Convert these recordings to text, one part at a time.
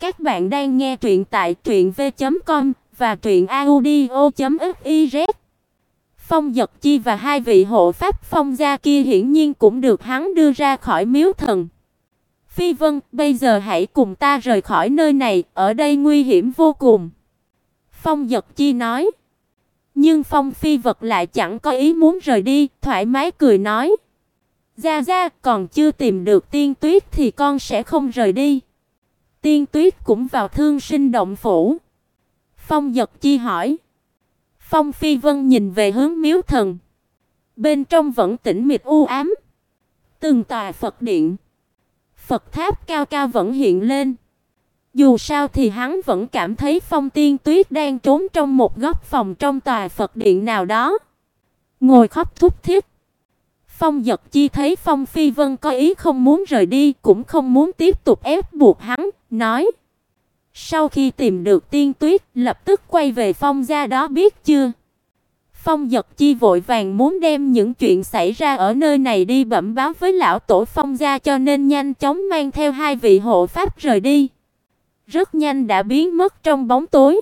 Các bạn đang nghe truyện tại truyệnv.com và truyệnaudio.fiz. Phong Dật Chi và hai vị hộ pháp Phong gia kia hiển nhiên cũng được hắn đưa ra khỏi miếu thần. Phi Vân, bây giờ hãy cùng ta rời khỏi nơi này, ở đây nguy hiểm vô cùng." Phong Dật Chi nói. Nhưng Phong Phi Vật lại chẳng có ý muốn rời đi, thoải mái cười nói: "Gia gia, còn chưa tìm được Tiên Tuyết thì con sẽ không rời đi." Tiên Tuyết cũng vào Thương Sinh động phủ. Phong Dật Chi hỏi. Phong Phi Vân nhìn về hướng Miếu Thần. Bên trong vẫn tĩnh mịch u ám. Từng tòa Phật điện, Phật tháp cao cao vẫn hiện lên. Dù sao thì hắn vẫn cảm thấy Phong Tiên Tuyết đang trốn trong một góc phòng trong tòa Phật điện nào đó, ngồi khóc thút thiết. Phong giật Chi thấy Phong Phi Vân có ý không muốn rời đi, cũng không muốn tiếp tục ép buộc hắn, nói: "Sau khi tìm được Tiên Tuyết, lập tức quay về Phong gia đó biết chưa?" Phong giật Chi vội vàng muốn đem những chuyện xảy ra ở nơi này đi bẩm báo với lão tổ Phong gia cho nên nhanh chóng mang theo hai vị hộ pháp rời đi. Rất nhanh đã biến mất trong bóng tối.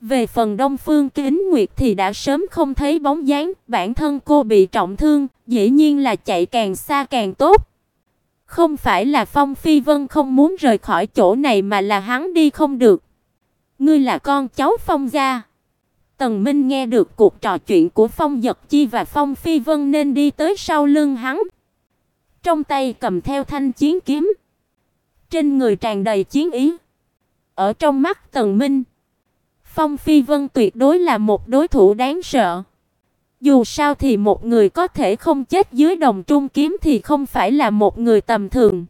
Về phần Đông Phương Kính Nguyệt thì đã sớm không thấy bóng dáng, bản thân cô bị trọng thương, dĩ nhiên là chạy càng xa càng tốt. Không phải là Phong Phi Vân không muốn rời khỏi chỗ này mà là hắn đi không được. Ngươi là con cháu Phong gia. Tần Minh nghe được cuộc trò chuyện của Phong Dật Chi và Phong Phi Vân nên đi tới sau lưng hắn. Trong tay cầm theo thanh chiến kiếm, trên người tràn đầy chiến ý. Ở trong mắt Tần Minh, Phong Phi Vân tuyệt đối là một đối thủ đáng sợ. Dù sao thì một người có thể không chết dưới đồng trung kiếm thì không phải là một người tầm thường.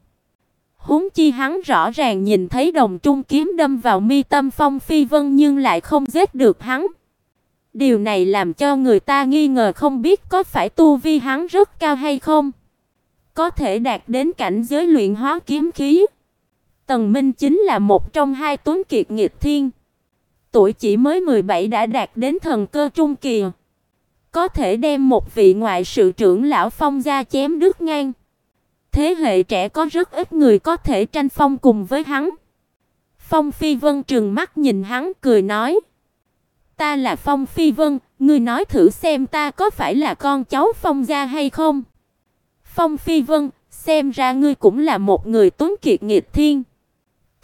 Huống chi hắn rõ ràng nhìn thấy đồng trung kiếm đâm vào mi tâm Phong Phi Vân nhưng lại không giết được hắn. Điều này làm cho người ta nghi ngờ không biết có phải tu vi hắn rất cao hay không. Có thể đạt đến cảnh giới luyện hóa kiếm khí. Tần Minh chính là một trong hai tuấn kiệt nghịch thiên. Tuổi chỉ mới 17 đã đạt đến thần cơ trung kỳ. Có thể đem một vị ngoại sự trưởng lão phong gia chém đứt ngang. Thế hệ trẻ có rất ít người có thể tranh phong cùng với hắn. Phong Phi Vân trừng mắt nhìn hắn cười nói: "Ta là Phong Phi Vân, ngươi nói thử xem ta có phải là con cháu Phong gia hay không?" Phong Phi Vân, xem ra ngươi cũng là một người tuấn kiệt nghịch thiên.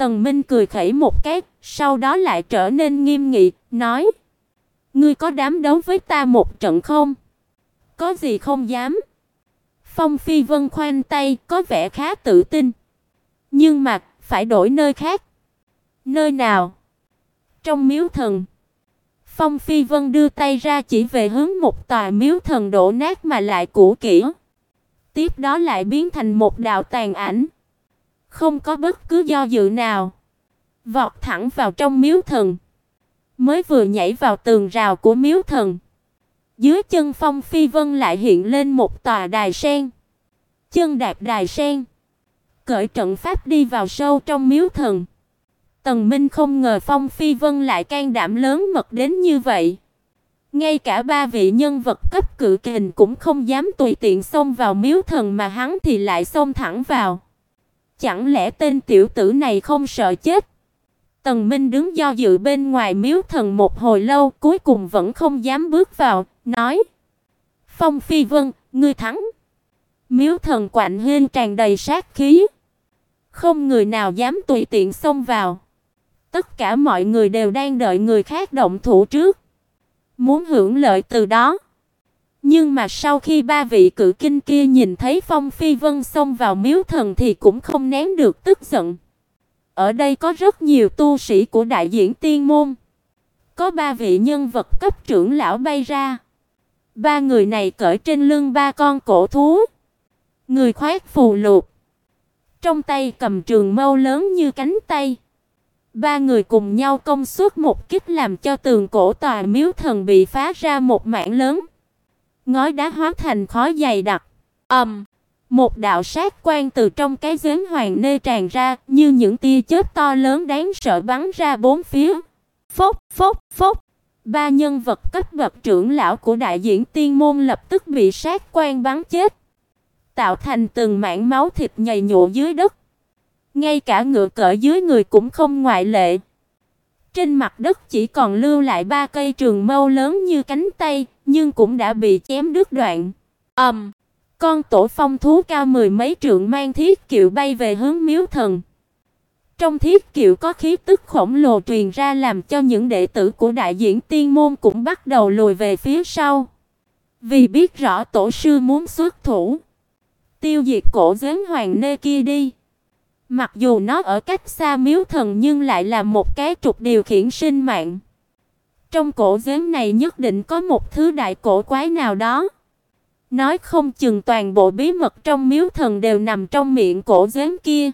Tần Minh cười khẩy một cái, sau đó lại trở nên nghiêm nghị, nói: "Ngươi có dám đấu với ta một trận không?" "Có gì không dám?" Phong Phi Vân khoanh tay, có vẻ khá tự tin. "Nhưng mà phải đổi nơi khác." "Nơi nào?" "Trong miếu thần." Phong Phi Vân đưa tay ra chỉ về hướng một tòa miếu thần đổ nát mà lại cũ kỹ. Tiếp đó lại biến thành một đạo tàn ảnh không có bất cứ do dự nào, vọt thẳng vào trong miếu thần. Mới vừa nhảy vào tường rào của miếu thần, dưới chân Phong Phi Vân lại hiện lên một tòa đài sen. Chân đạp đài sen, cởi trận pháp đi vào sâu trong miếu thần. Tần Minh không ngờ Phong Phi Vân lại can đảm lớn mật đến như vậy. Ngay cả ba vị nhân vật cấp cự kình cũng không dám tùy tiện xông vào miếu thần mà hắn thì lại xông thẳng vào. Chẳng lẽ tên tiểu tử này không sợ chết? Tần Minh đứng do dự bên ngoài miếu thần một hồi lâu, cuối cùng vẫn không dám bước vào, nói: "Phong Phi Vân, ngươi thắng." Miếu thần quạnh hên tràn đầy sát khí, không người nào dám tùy tiện xông vào. Tất cả mọi người đều đang đợi người khác động thủ trước, muốn hưởng lợi từ đó. Nhưng mà sau khi ba vị cự kinh kia nhìn thấy Phong Phi Vân xông vào miếu thần thì cũng không nén được tức giận. Ở đây có rất nhiều tu sĩ của đại diễn tiên môn. Có ba vị nhân vật cấp trưởng lão bay ra. Ba người này cởi trên lưng ba con cổ thú. Người khoác phù lục. Trong tay cầm trường mâu lớn như cánh tay. Ba người cùng nhau công suất một kích làm cho tường cổ tòa miếu thần bị phá ra một mảng lớn. Ngói đá hóa thành khói dày đặc. Ầm, um, một đạo sát quang từ trong cái giếng hoàng nê tràn ra, như những tia chớp to lớn đáng sợ bắn ra bốn phía. Phốc, phốc, phốc. Ba nhân vật cấp bậc trưởng lão của đại diễn tiên môn lập tức bị sát quang bắn chết, tạo thành từng mảng máu thịt nhầy nhụa dưới đất. Ngay cả ngựa cỡ dưới người cũng không ngoại lệ. Trên mặt đất chỉ còn lưu lại ba cây trường mâu lớn như cánh tay, nhưng cũng đã bị chém đứt đoạn. Ầm. Um, con tổ phong thú cao mười mấy trượng mang thiết kiệu bay về hướng Miếu Thần. Trong thiết kiệu có khí tức khổng lồ truyền ra làm cho những đệ tử của đại diễn tiên môn cũng bắt đầu lùi về phía sau. Vì biết rõ tổ sư muốn xuất thủ, tiêu diệt cổ giếng hoàng nê kia đi. Mặc dù nó ở cách xa miếu thần nhưng lại là một cái trục điều khiển sinh mạng. Trong cổ giếng này nhất định có một thứ đại cổ quái nào đó. Nói không chừng toàn bộ bí mật trong miếu thần đều nằm trong miệng cổ giếng kia.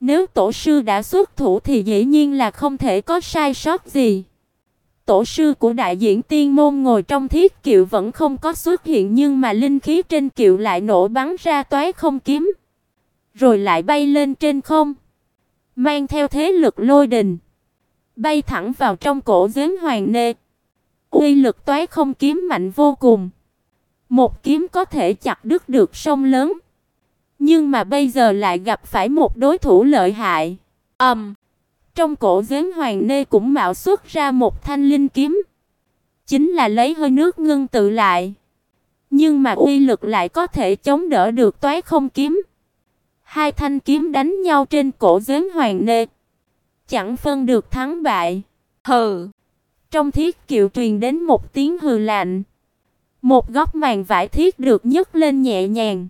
Nếu tổ sư đã xuất thủ thì dĩ nhiên là không thể có sai sót gì. Tổ sư của đại diễn tiên môn ngồi trong thiết kiệu vẫn không có xuất hiện nhưng mà linh khí trên kiệu lại nổ bắn ra toái không kiếm, rồi lại bay lên trên không, mang theo thế lực lôi đình, bay thẳng vào trong cổ giếng hoàng nê. Uy lực toái không kiếm mạnh vô cùng. Một kiếm có thể chặt đứt được sông lớn. Nhưng mà bây giờ lại gặp phải một đối thủ lợi hại. Ầm. Um, trong cổ giếng hoàng nê cũng mạo xuất ra một thanh linh kiếm, chính là lấy hơi nước ngưng tự lại. Nhưng mà uy lực lại có thể chống đỡ được toái không kiếm. Hai thanh kiếm đánh nhau trên cổ giếng hoàng nê, chẳng phân được thắng bại. Hừ. Trong thiết kiệu truyền đến một tiếng hừ lạnh. Một góc màn vải thiết được nhấc lên nhẹ nhàng.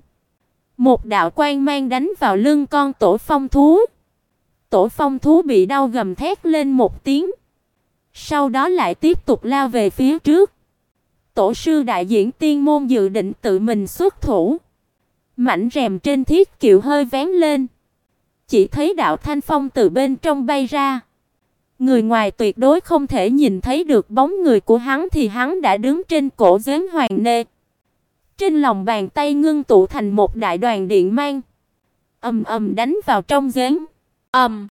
Một đạo quang mang đánh vào lưng con tổ phong thú. Tổ phong thú bị đau gầm thét lên một tiếng. Sau đó lại tiếp tục lao về phía trước. Tổ sư đại diễn tiên môn dự định tự mình xuất thủ. Mảnh rèm trên thiết kiệu hơi vén lên. Chỉ thấy đạo thanh phong từ bên trong bay ra. Người ngoài tuyệt đối không thể nhìn thấy được bóng người của hắn thì hắn đã đứng trên cổ giếng hoàng nê. Trên lòng bàn tay ngưng tụ thành một đại đoàn điện mang, ầm ầm đánh vào trong giếng. Ầm.